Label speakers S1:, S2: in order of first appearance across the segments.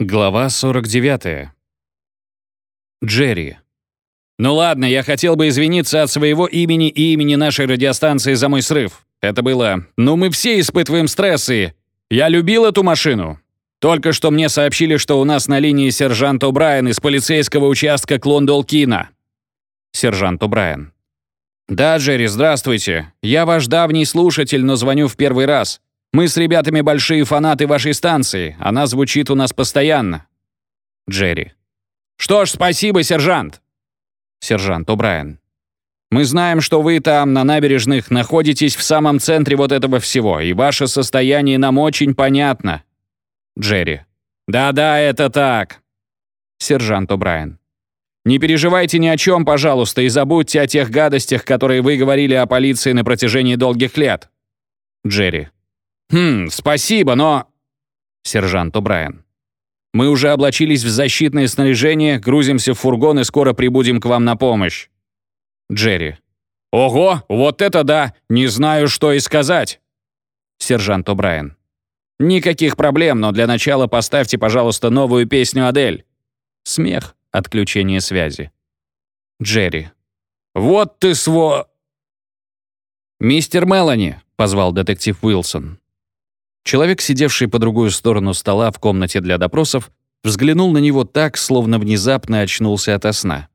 S1: Глава 49. Джерри. «Ну ладно, я хотел бы извиниться от своего имени и имени нашей радиостанции за мой срыв. Это было... Ну, мы все испытываем стрессы. Я любил эту машину. Только что мне сообщили, что у нас на линии сержант О'Брайен из полицейского участка Клондолкина». Сержант О'Брайен. «Да, Джерри, здравствуйте. Я ваш давний слушатель, но звоню в первый раз. Мы с ребятами большие фанаты вашей станции. Она звучит у нас постоянно». Джерри. «Что ж, спасибо, сержант!» Сержант О'Брайен. «Мы знаем, что вы там, на набережных, находитесь в самом центре вот этого всего, и ваше состояние нам очень понятно». Джерри. «Да-да, это так». Сержант О'Брайен. «Не переживайте ни о чем, пожалуйста, и забудьте о тех гадостях, которые вы говорили о полиции на протяжении долгих лет». Джерри. «Хм, спасибо, но...» Сержант О'Брайен. «Мы уже облачились в защитное снаряжение, грузимся в фургон и скоро прибудем к вам на помощь». Джерри. «Ого, вот это да! Не знаю, что и сказать!» Сержант О'Брайен. «Никаких проблем, но для начала поставьте, пожалуйста, новую песню Адель». Смех, отключение связи. Джерри. «Вот ты сво...» «Мистер Мелани», — позвал детектив Уилсон. Человек, сидевший по другую сторону стола в комнате для допросов, взглянул на него так, словно внезапно очнулся ото сна.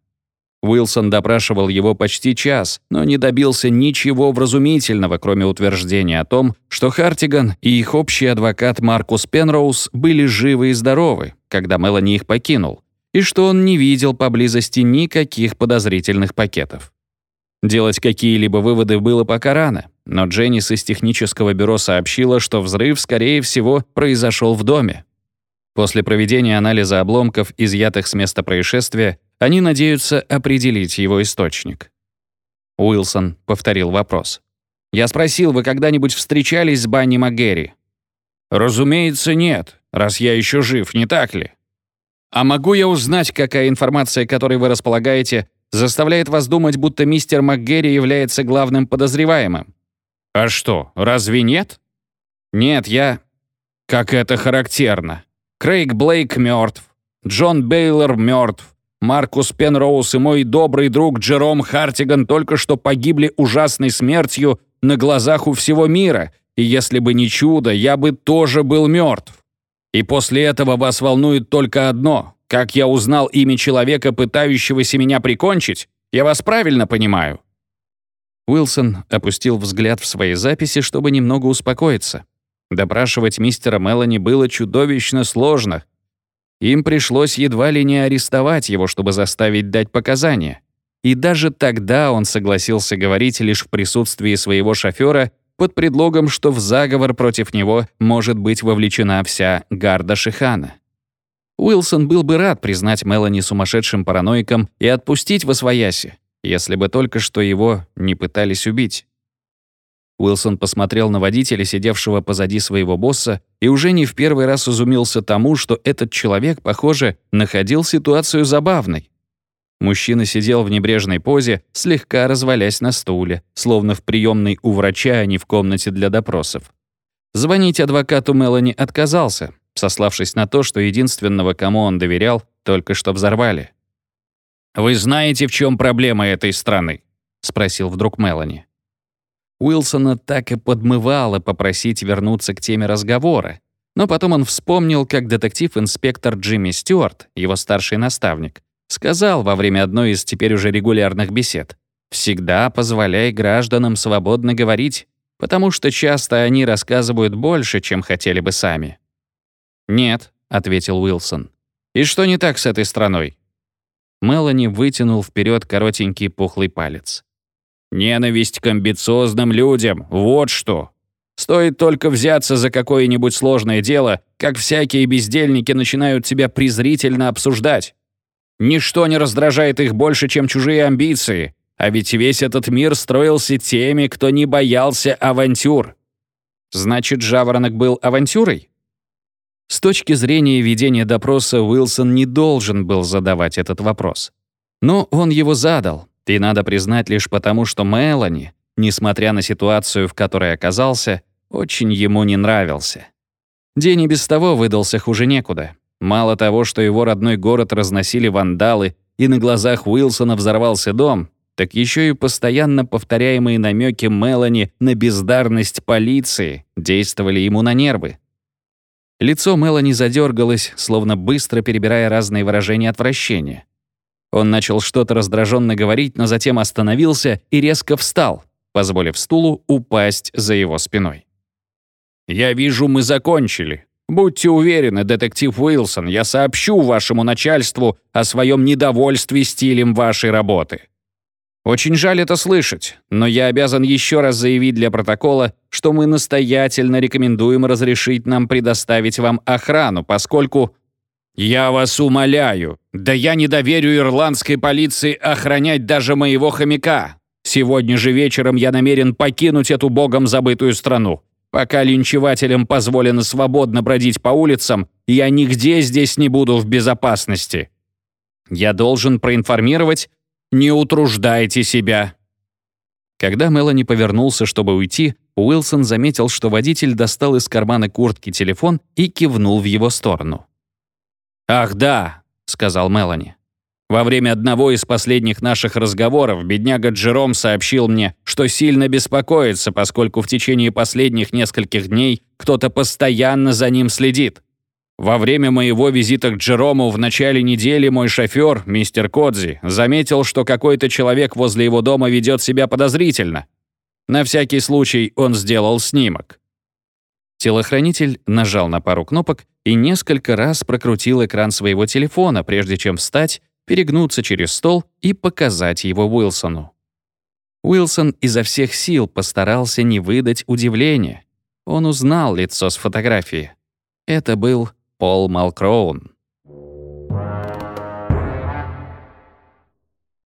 S1: Уилсон допрашивал его почти час, но не добился ничего вразумительного, кроме утверждения о том, что Хартиган и их общий адвокат Маркус Пенроуз были живы и здоровы, когда Мелани их покинул, и что он не видел поблизости никаких подозрительных пакетов. Делать какие-либо выводы было пока рано, но Дженнис из технического бюро сообщила, что взрыв, скорее всего, произошел в доме. После проведения анализа обломков, изъятых с места происшествия, они надеются определить его источник. Уилсон повторил вопрос. «Я спросил, вы когда-нибудь встречались с Банни МакГерри?» «Разумеется, нет, раз я еще жив, не так ли?» «А могу я узнать, какая информация, которой вы располагаете, заставляет вас думать, будто мистер МакГерри является главным подозреваемым?» «А что, разве нет?» «Нет, я...» «Как это характерно. Крейг Блейк мертв, Джон Бейлор мертв, Маркус Пенроуз и мой добрый друг Джером Хартиган только что погибли ужасной смертью на глазах у всего мира, и если бы не чудо, я бы тоже был мертв. И после этого вас волнует только одно — как я узнал имя человека, пытающегося меня прикончить? Я вас правильно понимаю?» Уилсон опустил взгляд в свои записи, чтобы немного успокоиться. Допрашивать мистера Мелани было чудовищно сложно. Им пришлось едва ли не арестовать его, чтобы заставить дать показания. И даже тогда он согласился говорить лишь в присутствии своего шофера под предлогом, что в заговор против него может быть вовлечена вся гарда Шихана. Уилсон был бы рад признать Мелани сумасшедшим параноиком и отпустить в освояси, если бы только что его не пытались убить. Уилсон посмотрел на водителя, сидевшего позади своего босса, и уже не в первый раз изумился тому, что этот человек, похоже, находил ситуацию забавной. Мужчина сидел в небрежной позе, слегка развалясь на стуле, словно в приемной у врача, а не в комнате для допросов. Звонить адвокату Мелани отказался, сославшись на то, что единственного, кому он доверял, только что взорвали. «Вы знаете, в чем проблема этой страны?» — спросил вдруг Мелани. Уилсона так и подмывало попросить вернуться к теме разговора, но потом он вспомнил, как детектив-инспектор Джимми Стюарт, его старший наставник, сказал во время одной из теперь уже регулярных бесед, «Всегда позволяй гражданам свободно говорить, потому что часто они рассказывают больше, чем хотели бы сами». «Нет», — ответил Уилсон. «И что не так с этой страной?» Мелани вытянул вперед коротенький пухлый палец. «Ненависть к амбициозным людям — вот что. Стоит только взяться за какое-нибудь сложное дело, как всякие бездельники начинают тебя презрительно обсуждать. Ничто не раздражает их больше, чем чужие амбиции, а ведь весь этот мир строился теми, кто не боялся авантюр. Значит, Жаворонок был авантюрой? С точки зрения ведения допроса Уилсон не должен был задавать этот вопрос. Но он его задал, и надо признать лишь потому, что Мелани, несмотря на ситуацию, в которой оказался, очень ему не нравился. День и без того выдался хуже некуда. Мало того, что его родной город разносили вандалы, и на глазах Уилсона взорвался дом, так еще и постоянно повторяемые намеки Мелани на бездарность полиции действовали ему на нервы. Лицо Мелани задергалось, словно быстро перебирая разные выражения отвращения. Он начал что-то раздраженно говорить, но затем остановился и резко встал, позволив стулу упасть за его спиной. «Я вижу, мы закончили. Будьте уверены, детектив Уилсон, я сообщу вашему начальству о своем недовольстве стилем вашей работы. Очень жаль это слышать, но я обязан еще раз заявить для протокола, что мы настоятельно рекомендуем разрешить нам предоставить вам охрану, поскольку... Я вас умоляю, да я не доверю ирландской полиции охранять даже моего хомяка. Сегодня же вечером я намерен покинуть эту богом забытую страну. Пока линчевателям позволено свободно бродить по улицам, я нигде здесь не буду в безопасности. Я должен проинформировать не утруждайте себя». Когда Мелани повернулся, чтобы уйти, Уилсон заметил, что водитель достал из кармана куртки телефон и кивнул в его сторону. «Ах да», — сказал Мелани. «Во время одного из последних наших разговоров бедняга Джером сообщил мне, что сильно беспокоится, поскольку в течение последних нескольких дней кто-то постоянно за ним следит. Во время моего визита к Джерому в начале недели мой шофер, мистер Кодзи, заметил, что какой-то человек возле его дома ведет себя подозрительно. На всякий случай он сделал снимок. Телохранитель нажал на пару кнопок и несколько раз прокрутил экран своего телефона, прежде чем встать, перегнуться через стол и показать его Уилсону. Уилсон изо всех сил постарался не выдать удивления. Он узнал лицо с фотографии. Это был Пол Малкроун.